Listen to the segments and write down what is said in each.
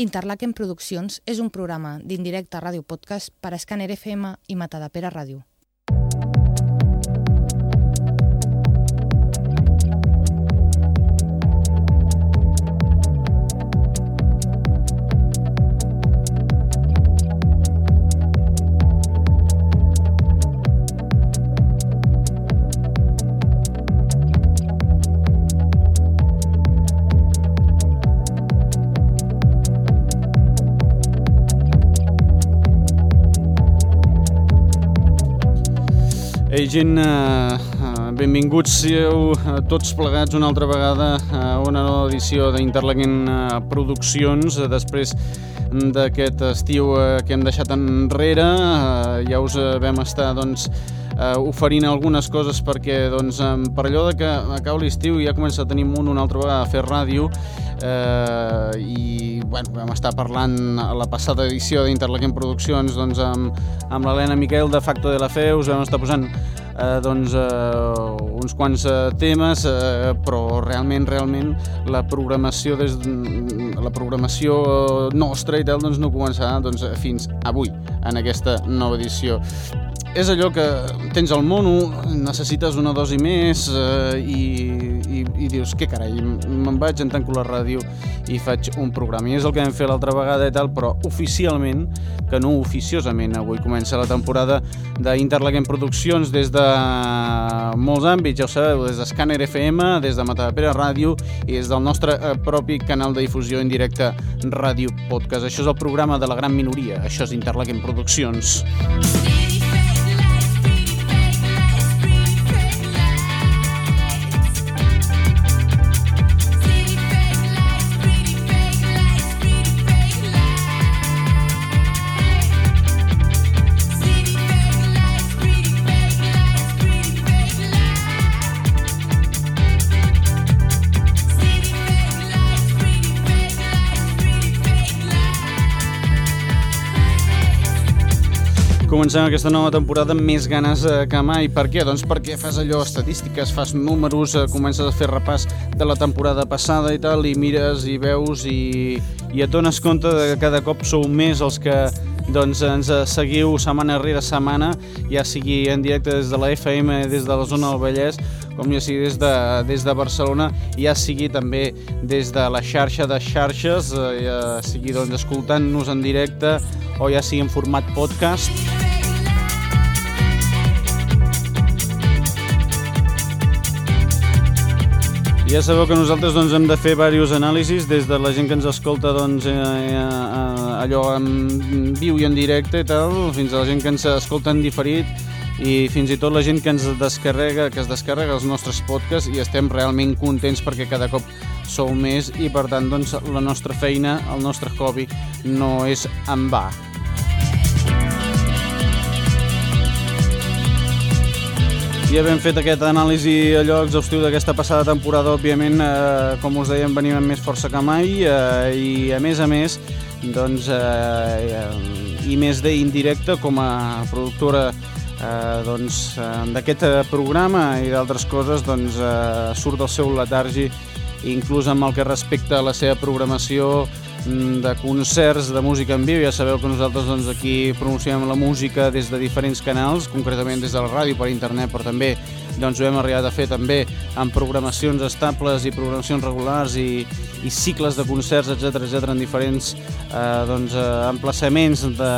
Interlaken Produccions és un programa d'indirecte ràdio podcast per a Scanner FM i Matadepera Ràdio. Ei, gent, eh, eh, benvinguts sieu eh, tots plegats una altra vegada a una nova edició d'Interlaken eh, Produccions després d'aquest estiu que hem deixat enrere. Ja us vam estar doncs, eh, oferint algunes coses perquè doncs, per allò de que acau l'estiu ja comença a tenir un una altra vegada a fer ràdio eh, i bueno, vam estar parlant a la passada edició d'Interlaken Produccions doncs, amb, amb l'Helena Miquel de Facto de la Fe, us vam estar posant eh, doncs, eh, uns quants eh, temes, eh, però realment, realment, la programació des la programació nostra i tal doncs, no començarà doncs, fins avui, en aquesta nova edició és allò que tens el mono, necessites una dosi més eh, i, i, i dius, què carai, me'n vaig, en tanco la ràdio i faig un programa. I és el que vam fer l'altra vegada i tal, però oficialment, que no oficiosament, avui comença la temporada d'Interlaken Produccions des de molts àmbits, ja ho sabeu, des de Scanner FM, des de Matadepera Ràdio i des del nostre eh, propi canal de difusió en directe Ràdio Podcast. Això és el programa de la gran minoria, això és Interlaken Produccions. Música comencem aquesta nova temporada amb més ganes eh, que mai. Per què? Doncs perquè fas allò, estadístiques, fas números, eh, comences a fer repàs de la temporada passada i tal, i mires i veus i, i et dones compte de que cada cop sou més els que doncs, ens seguiu setmana rere setmana, ja sigui en directe des de la FM, des de la zona del Vallès, com ja sigui des de, des de Barcelona, ja sigui també des de la xarxa de xarxes, eh, ja sigui doncs, escoltant-nos en directe o ja sigui en format podcast. Ja sabeu que nosaltres doncs, hem de fer diversos anàlisis des de la gent que ens escolta doncs, eh, eh, allò en viu i en directe i tal, fins a la gent que ens escolta en diferit i fins i tot la gent que ens descarrega, que es descarrega els nostres podcasts i estem realment contents perquè cada cop sou més i per tant doncs, la nostra feina, el nostre hobby no és en va. Ja hem fet aquest anàlisi allò exhaustiu d'aquesta passada temporada, òbviament, eh, com us dèiem, venim amb més força que mai eh, i a més a més, doncs, eh, i més d'indirecte com a productora eh, doncs, d'aquest programa i d'altres coses, doncs, eh, surt del seu letargi, inclús amb el que respecta a la seva programació, Mm, de concerts de música en viu. Ja sabeu que nosaltres doncs, aquí promocionem la música des de diferents canals, concretament des de la ràdio per internet, però també doncs, ho hem arribat a fer també amb programacions estables i programacions regulars i, i cicles de concerts, etc etc en diferents eh, doncs, eh, emplaçaments de,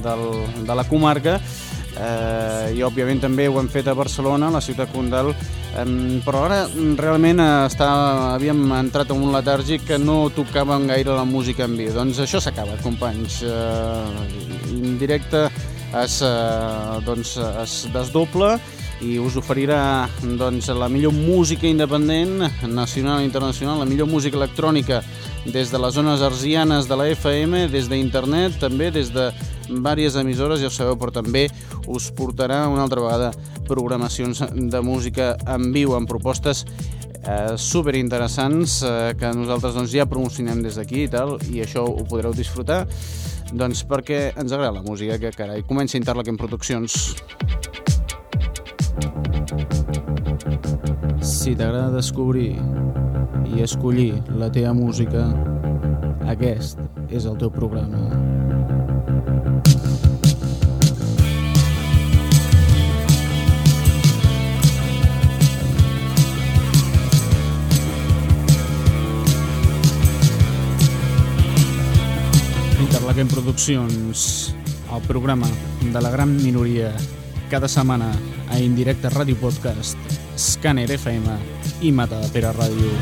del, de la comarca eh, i òbviament també ho hem fet a Barcelona, a la ciutat condal, però ara realment està, havíem entrat en un letàrgic que no tocaven gaire la música en viu. Doncs això s'ha acabat, companys. Eh, en directe es, eh, doncs, es desdobla i us oferirà doncs, la millor música independent, nacional i internacional, la millor música electrònica des de les zones arsianes de la FM, des d'internet, també des de diverses emissores, ja ho sabeu, però també us portarà una altra vegada programacions de música en viu, amb propostes eh, super interessants eh, que nosaltres doncs, ja promocionem des d'aquí i tal, i això ho podreu disfrutar doncs perquè ens agrada la música, que carai, comença Interlaken Produccions. Si t'agrada descobrir i escollir la teva música, aquest és el teu programa. Interlaquem Produccions, el programa de la gran minoria, cada setmana a Indirecte Ràdio Podcast, Scanner FM i Mata de Pere Ràdio.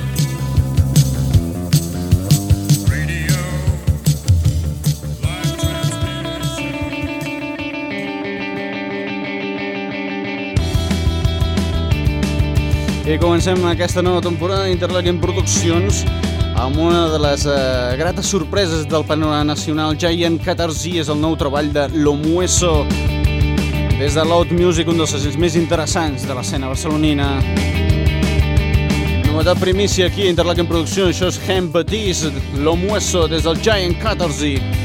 I comencem aquesta nova temporada d'Interlaken Produccions amb una de les eh, grates sorpreses del panorama nacional. Giant Catarsi és el nou treball de Lomueso des de Loud Music, un dels segells més interessants de l'escena barcelonina. Novetat primícia aquí, Interlaken Producció, això és Hem Batiste, L'Homueso, des del Giant 14.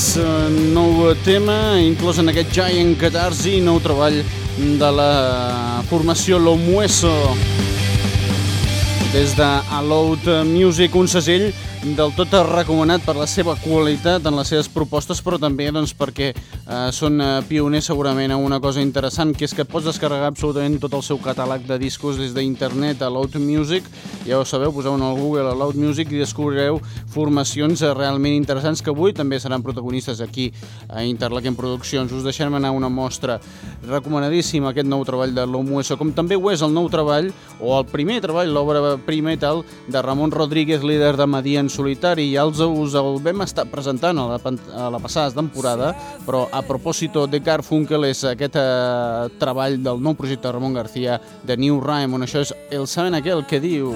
un eh, nou tema inclòs en aquest Giant Catarsi, nou treball de la formació Lomueso. Des de Allowed Music, un segell del tot recomanat per la seva qualitat en les seves propostes, però també doncs, perquè eh, són eh, pioners segurament en una cosa interessant, que és que pots descarregar absolutament tot el seu catàleg de discos des d'internet a Loud Music. Ja ho sabeu, poseu en el Google a Loud Music i descobrireu formacions eh, realment interessants que avui també seran protagonistes aquí a Interlaken Produccions. Us deixem anar una mostra recomanadíssima aquest nou treball de l'Omueso, com també ho és el nou treball, o el primer treball, l'obra primetal de Ramon Rodríguez, líder de Median solitari i els us el vam estar presentant a la, a la passada temporada, però a propòsito de Garfunkel és aquest eh, treball del nou projecte de Ramon García de New Rhyme, on això és el saben aquell que diu...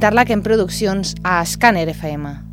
Interlaken Produccions a Scanner FM.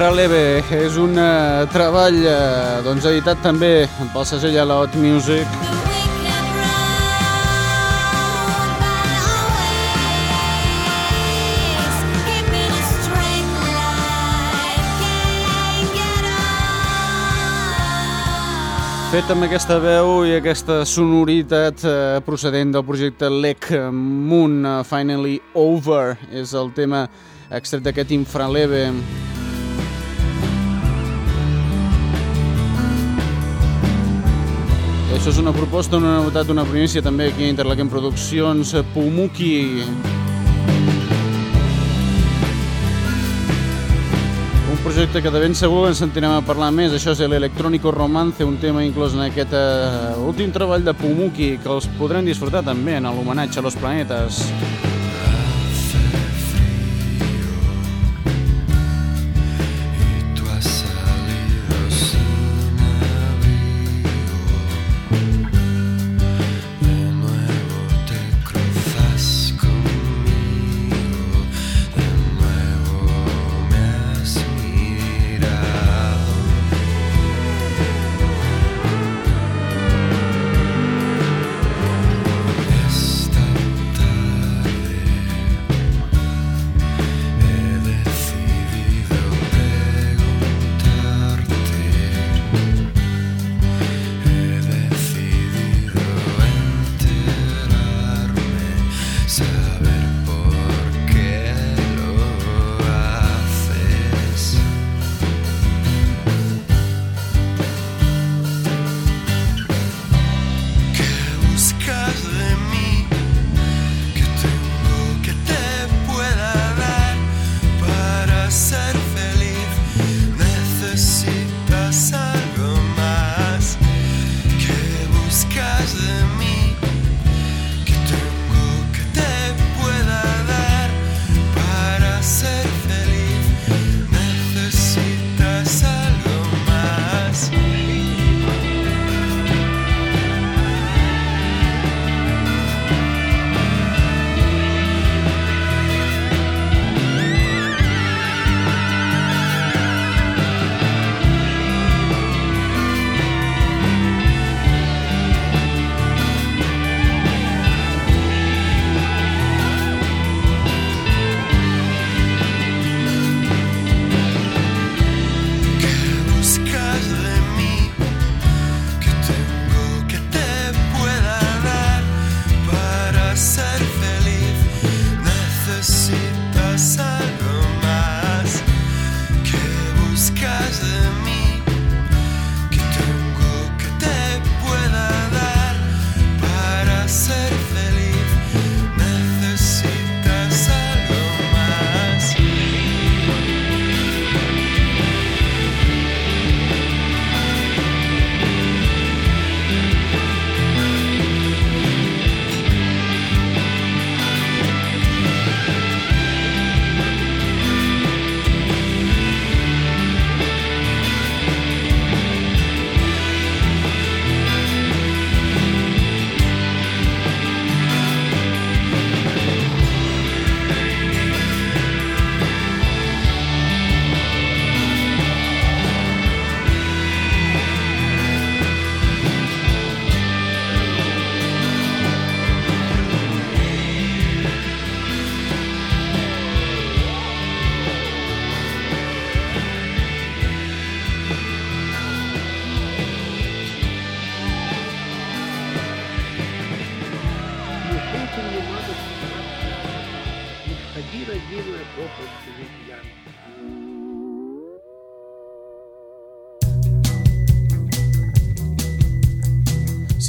Infraleve és un uh, treball uh, doncs, editat també pel segell a la Hot Music. Fet amb aquesta veu i aquesta sonoritat uh, procedent del projecte Lec Moon uh, Finally Over és el tema extret d'aquest Infraleve. Això és una proposta, una novetat, una primícia també aquí a Interlaken Produccions, Pumuki. Un projecte que de ben segur ens sentirem a parlar més. Això és l'Electrónico Romance, un tema inclòs en aquest uh, últim treball de Pumuki, que els podrem disfrutar també en l'homenatge a los planetes.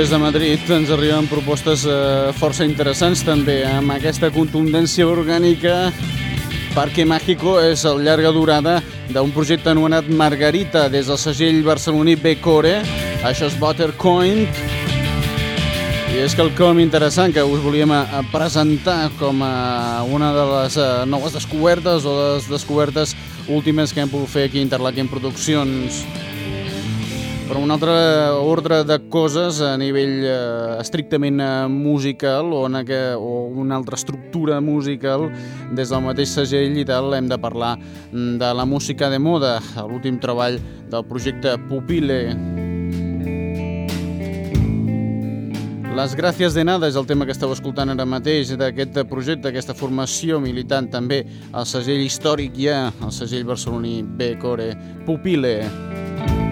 Des de Madrid ens arriben propostes eh, força interessants també, amb aquesta contundència orgànica. Parque Mágico és el llarga durada d'un projecte anomenat Margarita des del segell barceloní B-Core. Això és Buttercoin. I és que el com interessant que us volíem eh, presentar com a una de les eh, noves descobertes o les descobertes últimes que hem pogut fer aquí a Interlaken Produccions. Però un altre ordre de coses a nivell eh, estrictament eh, musical o, en aqu o una altra estructura musical des del mateix segell i tal hem de parlar mm, de la música de moda, l'últim treball del projecte Pupile. Les gràcies de nada és el tema que esteu escoltant ara mateix d'aquest projecte, aquesta formació militant també al segell històric ja, el segell barceloní B-Core Pupile. Pupile.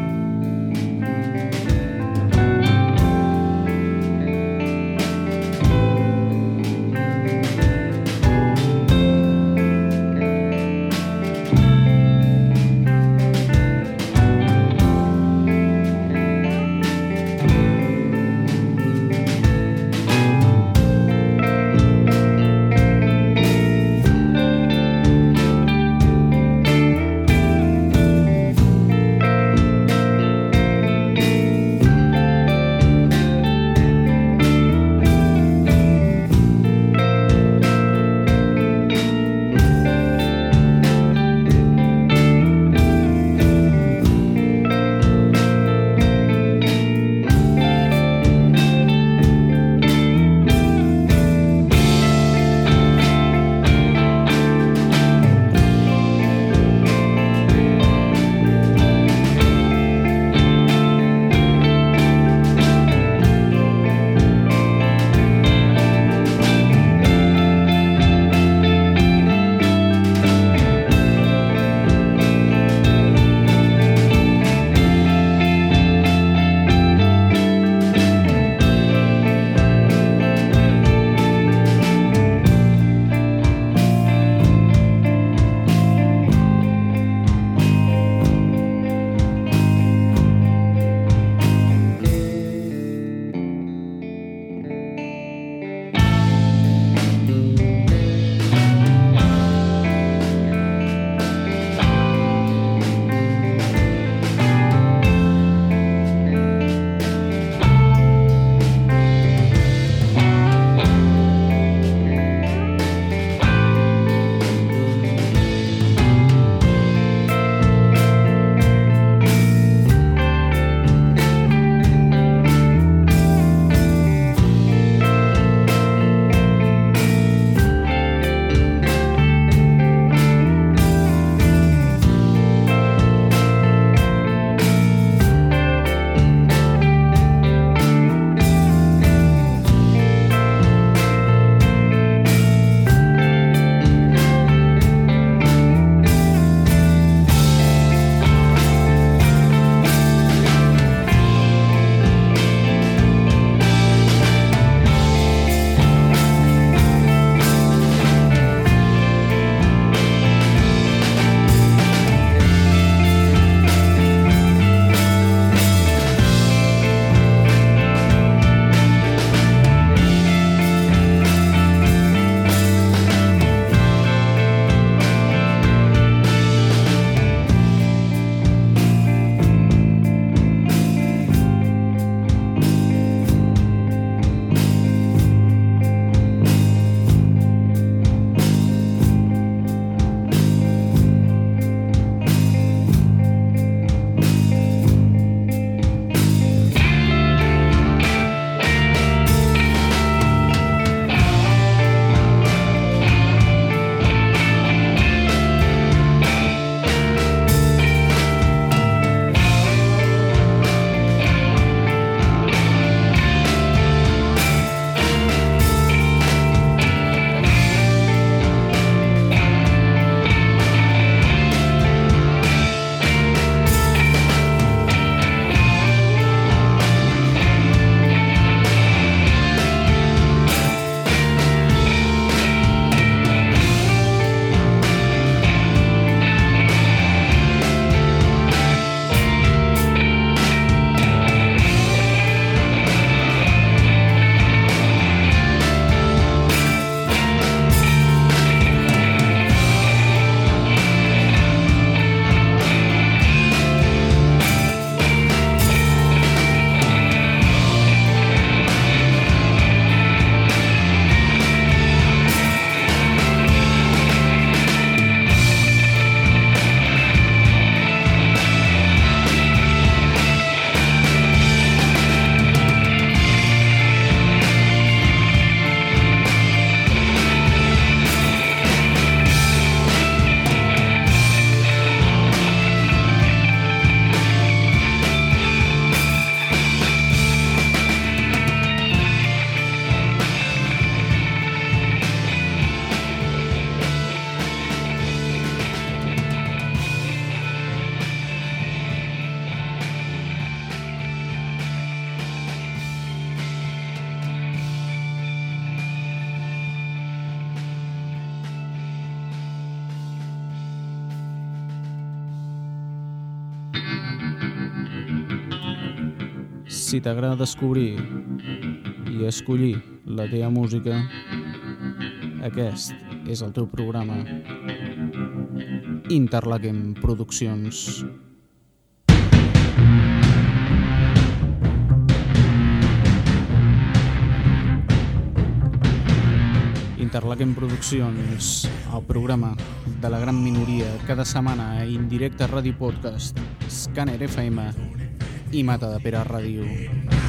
Si t'agrada descobrir i escollir la teva música, aquest és el teu programa. Interlaquem Produccions. Interlaquem Produccions, el programa de la gran minoria, cada setmana a Indirecte Ràdio Podcast, Scanner FM i Mata de Pere Ràdio.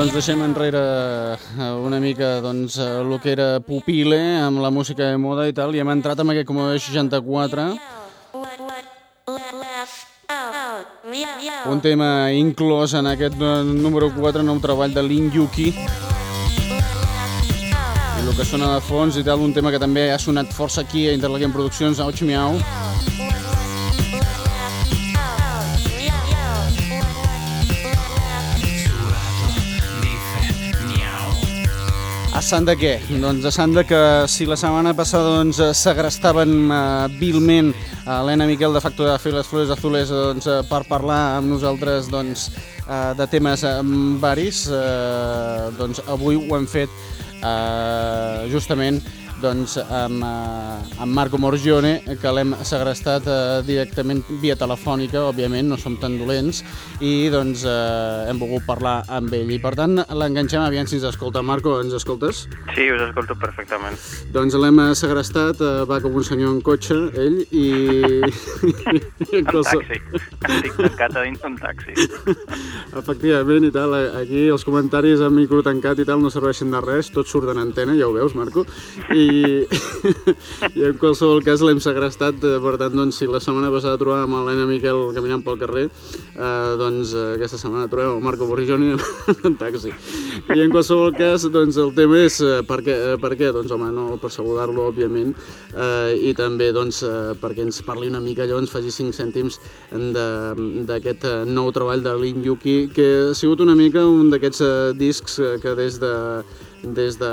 Doncs deixem enrere eh, una mica doncs, eh, el que era Pupile amb la música de moda i tal i hem entrat amb aquest com 64 un tema inclòs en aquest eh, número 4 nou treball de Lin Yuki. I el que sona de fons i tal, un tema que també ha sonat força aquí a Interlaquem Produccions, Ouch Miau. A sant de què? Doncs sant de que si la setmana passada doncs, segrestaven uh, vilment a l'Helena Miquel de Factor de fer les flores azules doncs, uh, per parlar amb nosaltres doncs, uh, de temes um, varis, uh, doncs avui ho hem fet uh, justament doncs, amb, eh, amb Marco Morgione, que l'hem segrestat eh, directament via telefònica, òbviament, no som tan dolents, i doncs eh, hem volgut parlar amb ell. I per tant l'enganxem, aviam si ens escolta. Marco, ens escoltes? Sí, us escolto perfectament. Doncs l'hem segrestat, eh, va com un senyor en cotxe, ell, i... en taxi. Estic tancat a dins d'un taxi. Efectivament, i tal. Aquí els comentaris amb micro tancat i tal no serveixen de res, tot surt en antena, ja ho veus, Marco. I i en qualsevol cas l'hem segrestat, eh, per tant, doncs, si la setmana passada trobàvem l'Helena Miquel caminant pel carrer, eh, doncs eh, aquesta setmana trobem el Marco Borrigioni en taxi. I en qualsevol cas, doncs, el tema és eh, per, què, per què? Doncs, home, no per saludar-lo, òbviament, eh, i també, doncs, eh, perquè ens parli una mica, allò ens faci 5 cèntims d'aquest nou treball de Lin Yuki, que ha sigut una mica un d'aquests discs que des de des de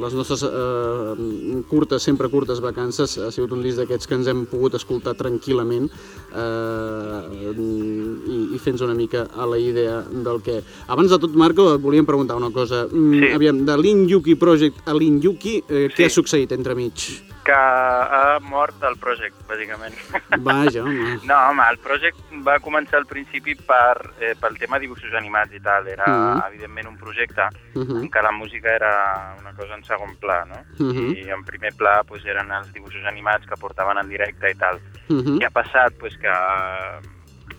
les nostres eh, curtes, sempre curtes vacances, ha sigut un disc d'aquests que ens hem pogut escoltar tranquil·lament eh, i, i fent una mica a la idea del que... Abans de tot, Marco, et volíem preguntar una cosa. Mm, sí. Aviam, de l'In Yuki Project a l'In Yuki, eh, sí. què ha succeït entremig? Que ha mort el projecte, bàsicament. Vaja, home. No, home, el projecte va començar al principi per, eh, pel tema dibuixos animats i tal. Era, uh mhm. -huh. evidentment, un projecte uh -huh. en què la música era una cosa en segon pla, no? Uh -huh. I en primer pla pues, eren els dibuixos animats que portaven en directe i tal. Uh -huh. Què ha passat? Pues, que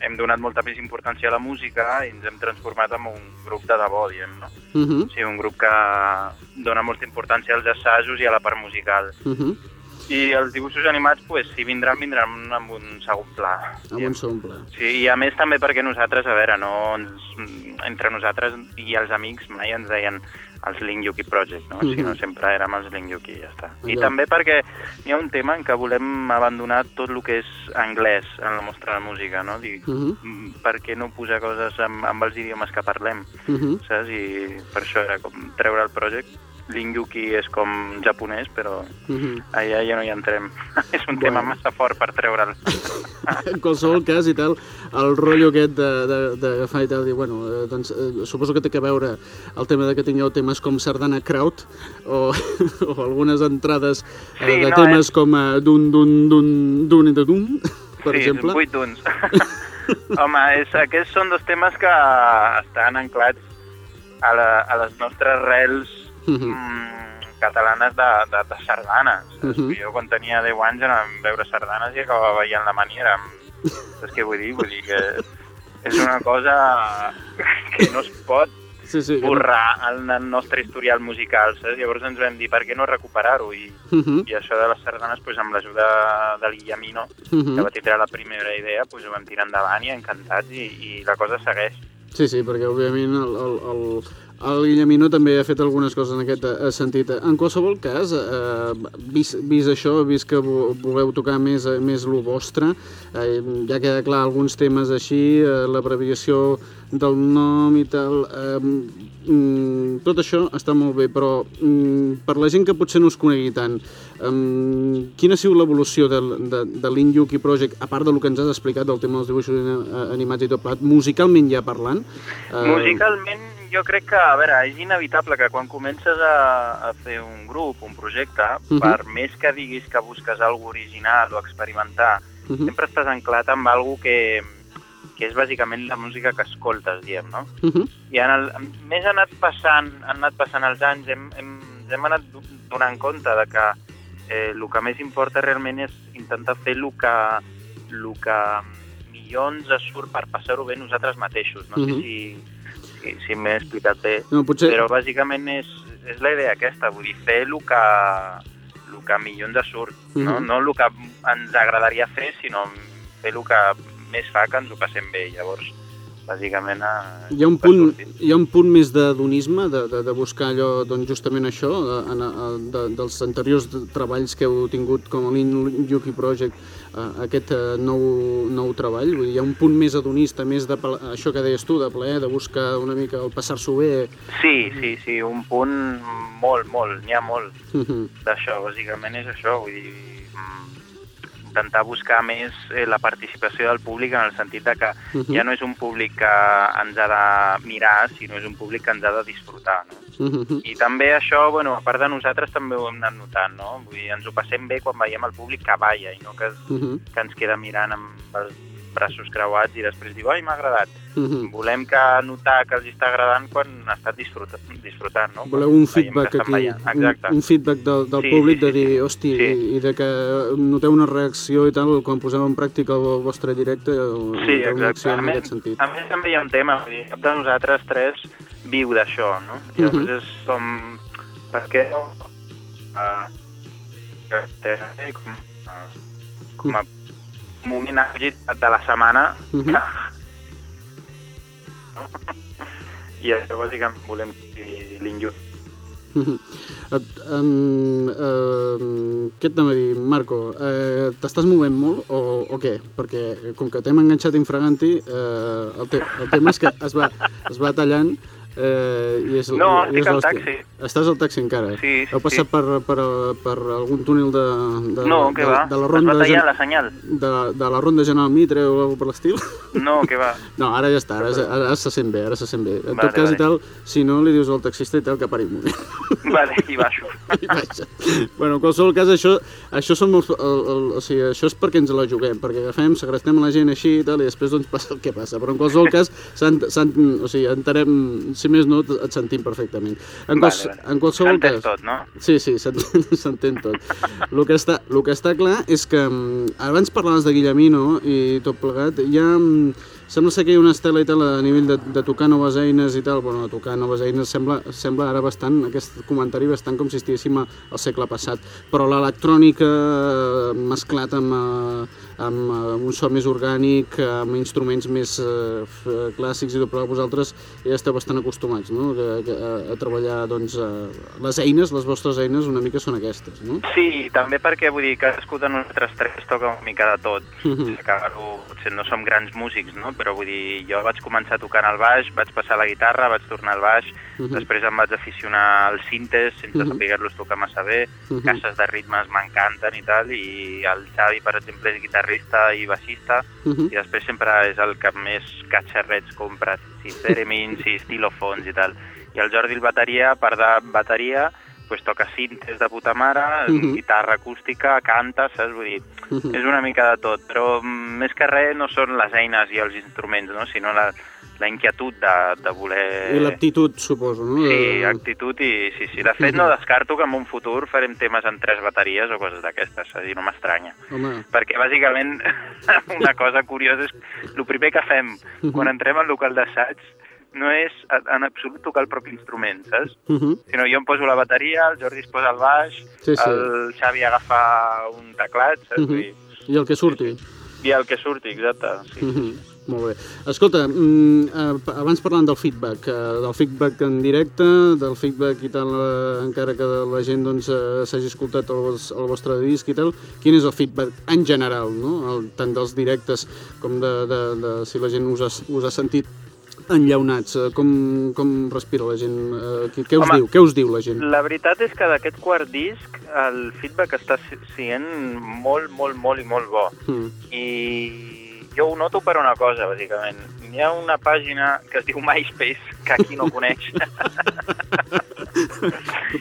hem donat molta més importància a la música i ens hem transformat en un grup de debò, diem, no? Uh -huh. O sigui, un grup que dona molta importància als assajos i a la part musical. Uh -huh. I els dibuixos animats, pues, si vindran, vindran amb un segon pla. Amb un segon pla. Sí, i a més també perquè nosaltres, a veure, no ens, entre nosaltres i els amics mai ens deien els Link Yuki Project, no? Mm -hmm. sinó sempre érem els Link Yuki i ja està. I ja. també perquè hi ha un tema en què volem abandonar tot el que és anglès en la nostra música, no? Dic, mm -hmm. per què no posar coses amb, amb els idiomes que parlem, mm -hmm. saps? I per això era com treure el project Lingyuki és com japonès, però mm -hmm. allà ja no hi entrem. és un bueno. tema massa fort per treure'l. en qualsevol cas i tal, el rotllo aquest d'agafar i tal, dir, bueno, eh, doncs eh, suposo que té que veure el tema de que tingueu temes com Sardana Kraut o, o algunes entrades eh, sí, de no, temes és... com uh, dun, dun, dun, dun i de dun, per sí, exemple. Sí, vuit duns. Home, és, aquests són dos temes que estan anclats a, la, a les nostres rels mm -hmm. catalanes de, de, de sardanes. Uh -huh. Jo quan tenia 10 anys anàvem a veure sardanes i acabava veient la maniera. Saps què vull dir? Vull dir que és una cosa que no es pot sí, sí, borrar el, el nostre historial musical, saps? Llavors ens vam dir, per què no recuperar-ho? I, uh -huh. I això de les sardanes, pues, amb l'ajuda de l'Illamino, uh -huh. que va tindre la primera idea, pues, ho vam tirar endavant i encantats, i, i la cosa segueix. Sí, sí, perquè òbviament el, el, el, el Guillemino també ha fet algunes coses en aquest eh, sentit. En qualsevol cas, eh, vist, vist això, vist que voleu tocar més, eh, més lo vostre, eh, ja queda clar alguns temes així, eh, l'abreviació del nom i tal, eh, mm, tot això està molt bé, però mm, per la gent que potser no us conegui tant, eh, quina ha sigut l'evolució de, de, de l'Inyuki Project, a part del que ens has explicat del tema dels dibuixos animats i tot plat, musicalment ja parlant? Eh... Musicalment jo crec que, a veure, és inevitable que quan comences a, a fer un grup, un projecte, uh mhm. -huh. per més que diguis que busques alguna original o experimentar, uh mhm. -huh. sempre estàs anclat amb alguna que, que és bàsicament la música que escoltes, diem, no? Uh mhm. -huh. I en el, més ha anat passant, han anat passant els anys, hem, hem, hem anat donant compte de que eh, el que més importa realment és intentar fer el que, el que millor ens surt per passar-ho bé nosaltres mateixos. No uh -huh. sé si si, si m'he explicat bé, no, potser... però bàsicament és, és la idea aquesta, vull dir, fer el que, el que millor ens surt, mm -hmm. no? Mhm. no el que ens agradaria fer, sinó fer el que més fa que ens ho passem bé, llavors bàsicament a, hi ha un punt, hi ha un punt més d'hedonisme, de, de, de buscar allò, doncs justament això, de, de, de, dels anteriors treballs que heu tingut com a l'In Yuki Project, aquest nou, nou treball? Vull dir, hi ha un punt més adonista, més de això que deies tu, de plaer, de buscar una mica el passar-s'ho bé? Sí, sí, sí, un punt molt, molt, n'hi ha molt uh -huh. d'això, bàsicament és això, vull dir, mm, intentar buscar més eh, la participació del públic en el sentit de que uh -huh. ja no és un públic que ens ha de mirar, sinó és un públic que ens ha de disfrutar, no? Uh -huh. I també això, bueno, a part de nosaltres també ho hem anat notant, no? Vull dir, ens ho passem bé quan veiem el públic que balla i no que, uh -huh. que ens queda mirant amb els braços creuats i després diu, ai, m'ha agradat. Uh -huh. Volem que notar que els està agradant quan ha estat disfrutant, disfrutant no? Voleu un feedback aquí, un, un feedback del, del sí, públic sí, sí, de dir, sí. hosti, sí. i, i de que noteu una reacció i tal quan poseu en pràctica el vostre directe o sí, exacte. en aquest sentit. A més, també hi ha un tema, cap de nosaltres tres viu d'això, no? I llavors uh -huh. és com... Per què no? Uh, com, uh, com a moment àgit de la setmana uh -huh. que... i això bàsicament volem dir l'injust. Um, uh, què et a dir, Marco? Uh, T'estàs movent molt o, o què? Perquè com que t'hem enganxat infraganti, uh, el, te el tema és que es va, es va tallant Eh, i és, no, i és estic al taxi. Estàs al taxi encara? Sí, sí Heu passat sí. per, per, per algun túnel de, de, no, de, va. de la ronda... Es va la senyal. De, de la ronda General Mitre o alguna per l'estil? No, què va. No, ara ja està, ara, ara, ara se sent bé, ara se sent bé. En vale, tot cas vale. i tal, si no, li dius al taxista i tal que pari un moment. Vale, i baixo. I baixa. Bueno, en qualsevol cas, això, això, som els, el, el, o sigui, això és perquè ens la juguem, perquè agafem, segrestem la gent així i tal, i després doncs passa el que passa. Però en qualsevol cas, s o sigui, entenem, si més no, et sentim perfectament. En, quals, vale, vale. en qualsevol cas... tot, no? Sí, sí, s'entén tot. el, que està, el que està clar és que mm, abans parlaves de Guillemino i tot plegat, hi ha... Ja, Sembla ser que hi ha una estela i tal a nivell de, de tocar noves eines i tal, bueno, tocar noves eines sembla, sembla ara bastant, aquest comentari bastant com si estiguéssim al segle passat, però l'electrònica eh, mesclat amb, eh, amb, amb un so més orgànic, amb instruments més uh, clàssics i tot, però vosaltres ja esteu bastant acostumats no? a, a, a treballar doncs, uh, les eines, les vostres eines una mica són aquestes, no? Sí, també perquè vull dir cadascú de nosaltres tres toca una mica de tot, uh -huh. que potser no som grans músics, no? però vull dir, jo vaig començar tocant el baix, vaig passar la guitarra, vaig tornar al baix, uh -huh. després em vaig aficionar als cintes sense uh -huh. saber-los tocar massa bé, uh -huh. caixes de ritmes m'encanten i tal, i el Xavi, per exemple, és guitarrista i baixista, uh -huh. i després sempre és el que més catxarrets compra, si theremins, si estilofons i tal. I el Jordi, el bateria, part de bateria, pues, toca cintes de puta mare, uh -huh. guitarra acústica, canta, saps? Vull dir, uh -huh. és una mica de tot, però mm, més que res no són les eines i els instruments, no? sinó la, la inquietud de, de voler... I l'aptitud, suposo, no? Sí, actitud i... Sí, sí. De fet, no descarto que en un futur farem temes en tres bateries o coses d'aquestes, és a dir, no m'estranya. Perquè, bàsicament, una cosa curiosa és... El primer que fem quan entrem al local d'assaig no és en absolut tocar el propi instrument, saps? uh -huh. Sinó jo em poso la bateria, el Jordi es posa el baix, Sí, sí. el Xavi agafa un teclat, saps? Uh -huh. I, I el que surti. I el que surti, exacte. Sí. Uh -huh. Molt bé. Escolta, mm, eh, abans parlant del feedback, eh, del feedback en directe, del feedback i tal, eh, encara que la gent doncs, s'hagi escoltat el, el vostre disc i tal, quin és el feedback en general, no? el, tant dels directes com de, de, de si la gent us ha, us ha sentit enllaunats, com, com respira la gent, què, què us Home, diu, què us diu la gent? La veritat és que d'aquest quart disc el feedback està sent molt, molt, molt i molt bo. Mm. I jo ho noto per una cosa, bàsicament. Hi ha una pàgina que es diu MySpace, que aquí no coneix,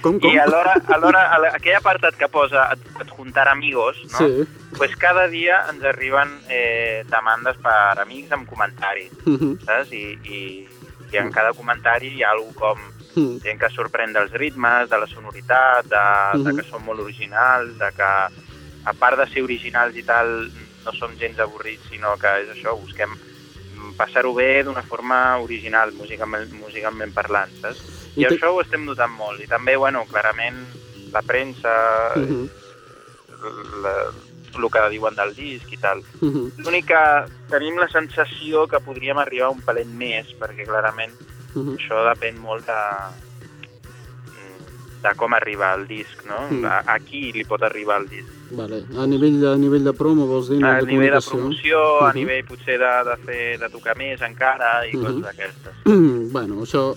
Com, com? i alhora, alhora aquell apartat que posa ad- adjuntar amigos, no? Sí. pues cada dia ens arriben eh, demandes per amics amb comentaris, Uh -huh. saps? I, i, i en cada comentari hi ha alguna com Mm. gent que sorprèn dels ritmes, de la sonoritat, de, de Mhm. que són molt originals, de que a part de ser originals i tal, no som gens avorrits, sinó que és això, busquem passar-ho bé d'una forma original, musicalment, musicalment parlant, saps? I, I te- això ho estem notant molt. I també, bueno, clarament, la premsa, Uh -huh. la, el que diuen del disc i tal. Uh -huh. L'únic que tenim la sensació que podríem arribar un palet més, perquè clarament Uh -huh. això depèn molt de, de com arriba el disc, no? Mm. A, a qui li pot arribar el disc. Vale. A nivell de, a nivell de promo, vols dir? A de nivell de promoció, a Mhm. nivell potser de, de, fer, de tocar més encara i Mhm. coses d'aquestes. bueno, això...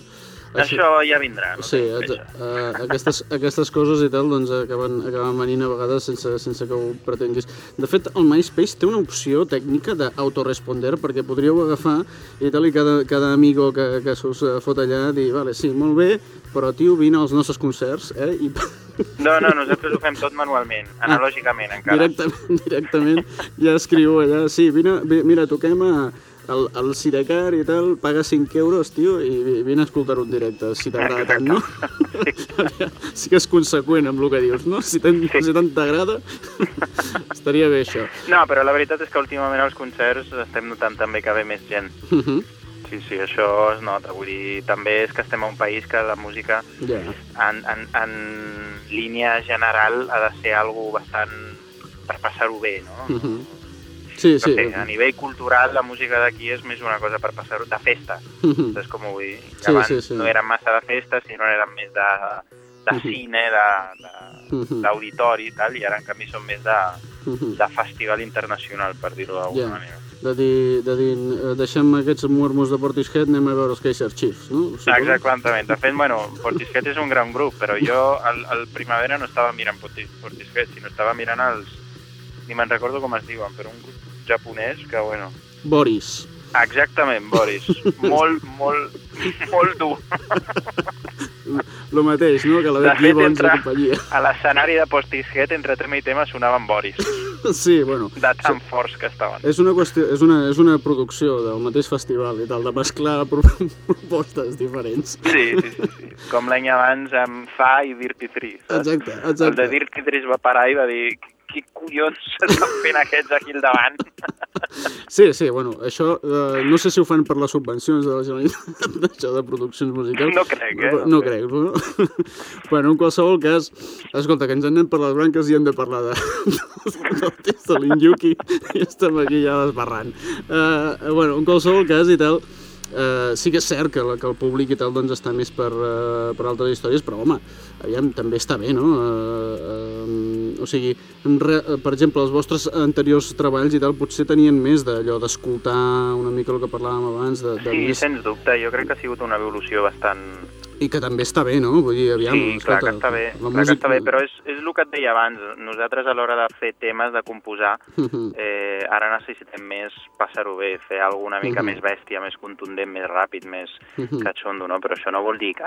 Això ja vindrà, no Sí, uh, aquestes, aquestes coses i tal doncs acaben, acaben venint a vegades sense, sense que ho pretenguis. De fet, el MySpace té una opció tècnica d'autoresponder perquè podríeu agafar i tal i cada, cada amigo que, que s'us eh, fot allà dir, vale, sí, molt bé, però tio, vine als nostres concerts, eh? I No, no, nosaltres ho fem tot manualment, analògicament encara. directament, directament ja escriu allà, sí, vine, vi- mira, toquem a, al, al Sidecar i tal, paga 5 euros, tio, i vi- vine a escoltar un directe, si t'agrada tant, no? sí que és conseqüent amb el que dius, no? Si tant si tant t'agrada, estaria bé això. No, però la veritat és que últimament als concerts estem notant també que ve més gent. Uh -huh. Sí, sí, això es nota. Vull dir, també és que estem a un país que la música Ja. en, en, en línia general ha de ser algo bastant per passar-ho bé, no? Uh -huh. Sí, sí. Sé, a nivell cultural la música d'aquí és més una cosa per passar-ho de festa, Uh -huh. saps com ho vull dir? Que Sí, abans sí, sí. no eren massa de festa, sinó eren més de, de Mhm. cine, Mhm. d'auditori i tal, i ara en canvi són més de, -huh. de festival internacional, per dir-ho d'alguna Ja. manera. De dir, de dir eh, deixem aquests muermos de Portishead, anem a veure els Kaiser Chiefs, no? Suposo? Exactament. De fet, bueno, Portishead és un gran grup, però jo al, al primavera no estava mirant Portis- Portishead, sinó estava mirant els... Ni me'n recordo com es diuen, però un grup japonès que, bueno... Boris. Exactament, Boris. molt, molt, molt dur. Lo mateix, no? Que la fet, Gibbons entre- companyia. A l'escenari de Portishead, entre tema i tema, sonaven Boris, Sí, bueno. de tan forts que estaven. És una, qüestió, és, una, és una producció del mateix festival i tal, de mesclar pro propostes diferents. Sí, sí, sí, sí. Com l'any abans amb Fa i Dirty 3. saps? Exacte, El de exacte. Dirty 3 va parar i va dir qui collons s'estan fent aquests aquí al davant? Sí, sí, bueno, això, eh, no sé si ho fan per les subvencions de la Generalitat, d'això de produccions musicals. No crec, eh? No, no crec, no? bueno, en qualsevol cas, escolta, que ens anem per les branques i hem de parlar de, del test de l'Inyuki i estem aquí ja desbarrant. Uh, bueno, en qualsevol cas i tal, Uh, sí que és cert que, la, que el públic i tal doncs, està més per, uh, per altres històries, però home, aviam, també està bé, no? Uh, uh, o sigui, re, per exemple, els vostres anteriors treballs i tal potser tenien més d'allò d'escoltar una mica el que parlàvem abans, de, de Sí, més... sens dubte. Jo crec que ha sigut una evolució bastant, I que també està bé, no? Vull dir, aviam... Sí, clar que està bé, clar música... que està bé, però és, és el que et deia abans. Nosaltres a l'hora de fer temes, de composar, eh, ara necessitem més passar-ho bé, fer alguna mica uh -huh. més bèstia, més contundent, més ràpid, més uh -huh. catxondo, no? Però això no vol dir que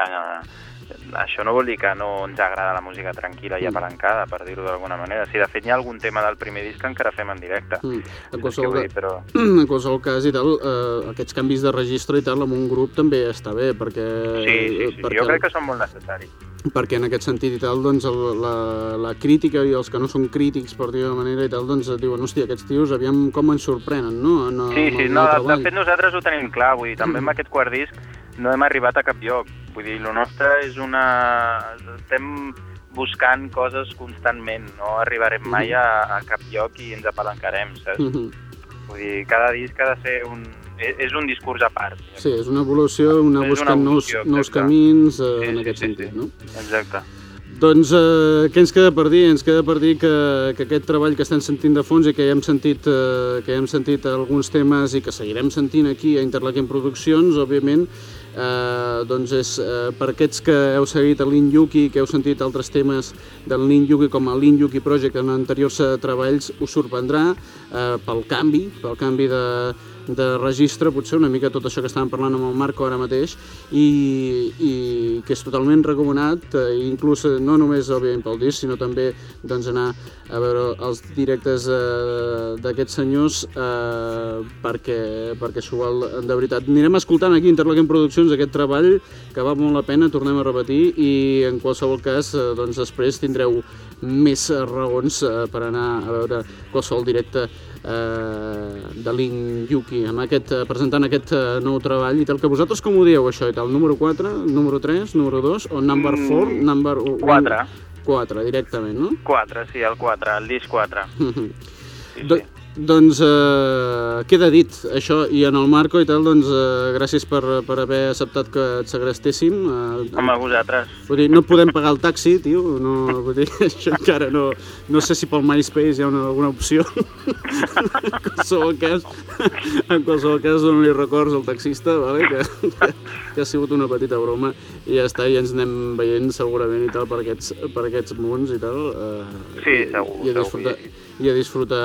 això no vol dir que no ens agrada la música tranquil·la i mm. apalancada, per dir-ho d'alguna manera. Si de fet hi ha algun tema del primer disc que encara fem en directe. Mm. En, qualsevol, dir, però... en qualsevol cas i tal, eh, aquests canvis de registre i tal amb un grup també està bé, perquè... Sí, sí, sí. Perquè... jo crec que són molt necessaris. Perquè en aquest sentit i tal, doncs, el, la, la crítica i els que no són crítics, per dir-ho manera i tal, doncs diuen, hòstia, aquests tios, aviam com ens sorprenen, no? En, sí, sí, no, de, de fet nosaltres ho tenim clar, vull dir, també mm. amb aquest quart disc no hem arribat a cap lloc. Vull dir, el nostre és una... Estem buscant coses constantment, no arribarem mhm. mai a, a cap lloc i ens apalancarem, saps? Mm -hmm. Vull dir, cada disc ha de ser un... E, és un discurs a part. Sí, és una evolució, una és buscant una evolució, nous, nous camins eh, sí, en aquest sí, sentit, sí. no? Exacte. Doncs eh, què ens queda per dir? Ens queda per dir que, que aquest treball que estem sentint de fons i que ja hem sentit, eh, que ja hem sentit alguns temes i que seguirem sentint aquí a Interlaken Produccions, òbviament, eh, doncs és eh, per aquests que heu seguit el Lin Yuki, que heu sentit altres temes del Lin Yuki com el Lin Yuki Project en anteriors eh, treballs, us sorprendrà eh, pel canvi, pel canvi de, de registre, potser una mica tot això que estàvem parlant amb el Marco ara mateix, i, i que és totalment recomanat, eh, inclús eh, no només òbviament pel disc, sinó també doncs, anar a veure els directes eh, d'aquests senyors eh, perquè, perquè s'ho val de veritat. Anirem escoltant aquí Interlaken Produccions aquest treball que val molt la pena, tornem a repetir i en qualsevol cas eh, doncs després tindreu més raons eh, per anar a veure qualsevol directe eh, de Lin Yuki amb aquest, eh, presentant aquest eh, nou treball i tal, que vosaltres com ho dieu això i tal? Número 4, número 3, número 2 o number 4? Mm, number 4. 4 directament, no? 4, sí, el 4, el disc 4. sí, sí. Doncs eh, queda dit això, i en el Marco i tal, doncs eh, gràcies per, per haver acceptat que et segrestéssim. Eh, Home, vosaltres. Vull dir, no podem pagar el taxi, tio, no, vull dir, això encara no, no sé si pel MySpace hi ha una, alguna opció. en qualsevol cas, en qualsevol cas dona-li records al taxista, vale? que, que, que ha sigut una petita broma, i ja està, i ens anem veient segurament i tal per aquests, per aquests munts i tal. Eh, sí, segur, i, i a disfrutar, segur. I a disfrutar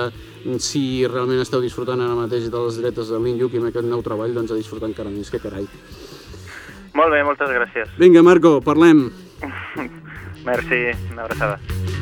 si realment esteu disfrutant ara mateix de les dretes de l'Injuc i amb aquest nou treball, doncs a disfrutar encara més, que carai. Molt bé, moltes gràcies. Vinga, Marco, parlem. Merci, una abraçada.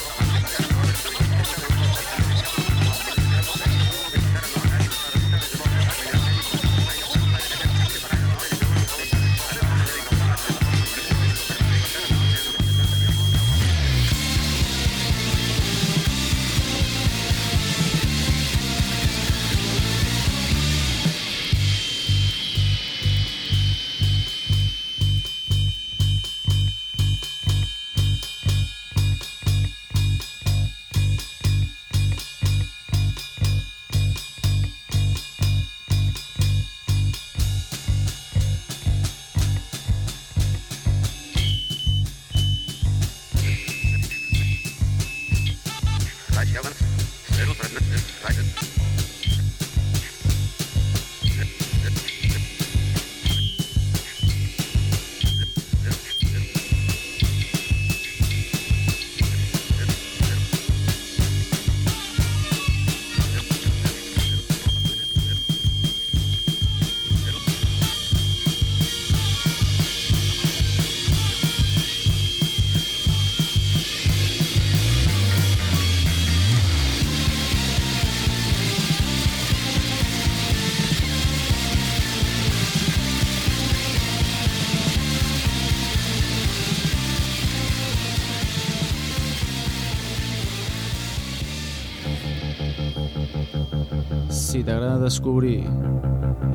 Descobrir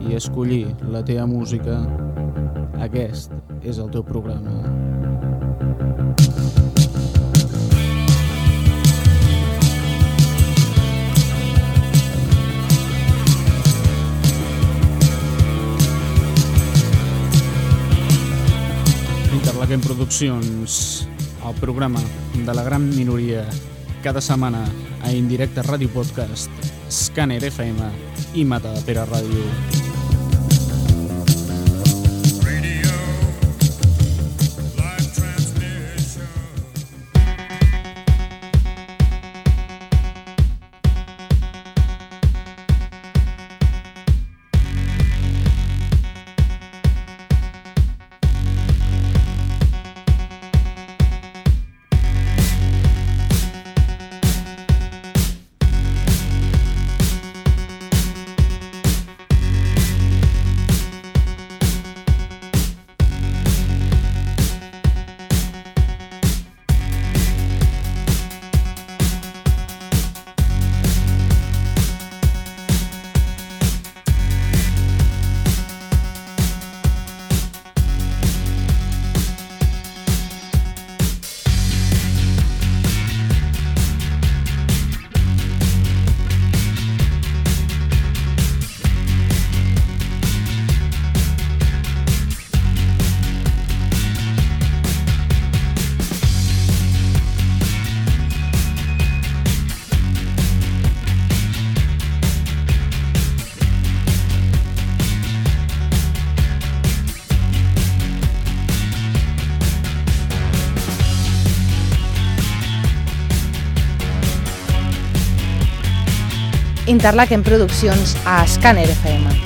i escollir la teva música, aquest és el teu programa. Interlaken Produccions, el programa de la gran minoria, cada setmana a Indirecte Ràdio Podcast, Scanner FM i Mata de Ràdio. Interlaken Produccions a Scanner FM.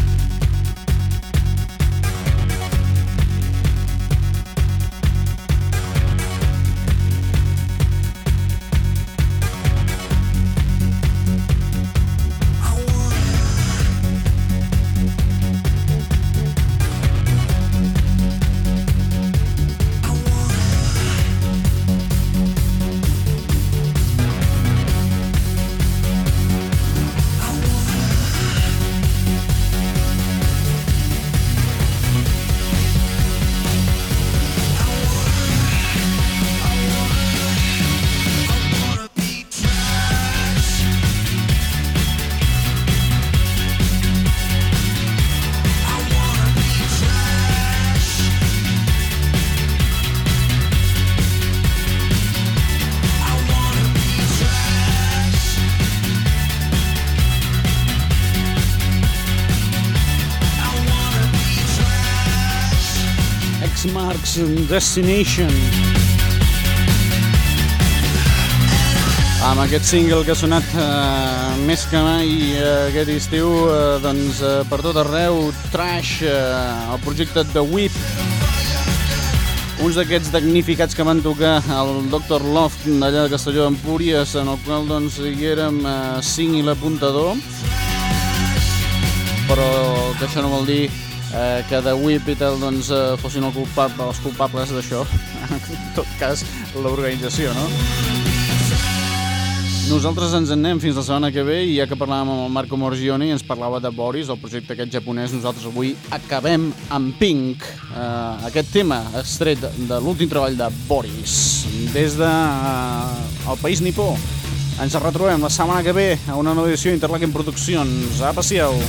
Destination. Amb aquest single que ha sonat eh, més que mai eh, aquest estiu, eh, doncs eh, per tot arreu, Trash, eh, el projecte The Whip, uns d'aquests damnificats que van tocar el Dr. Loft d'allà de Castelló d'Empúries, en el qual doncs hi érem eh, 5 i l'apuntador, però que això no vol dir eh, que The tal doncs, eh, fossin el culpable, els culpables d'això. en tot cas, l'organització, no? Nosaltres ens en anem fins la setmana que ve i ja que parlàvem amb el Marco Morgione i ens parlava de Boris, el projecte aquest japonès, nosaltres avui acabem amb Pink, eh, aquest tema extret de l'últim treball de Boris, des de eh, el país nipó. Ens retrobem la setmana que ve a una nova edició d'Interlaken Produccions. Apa, siau!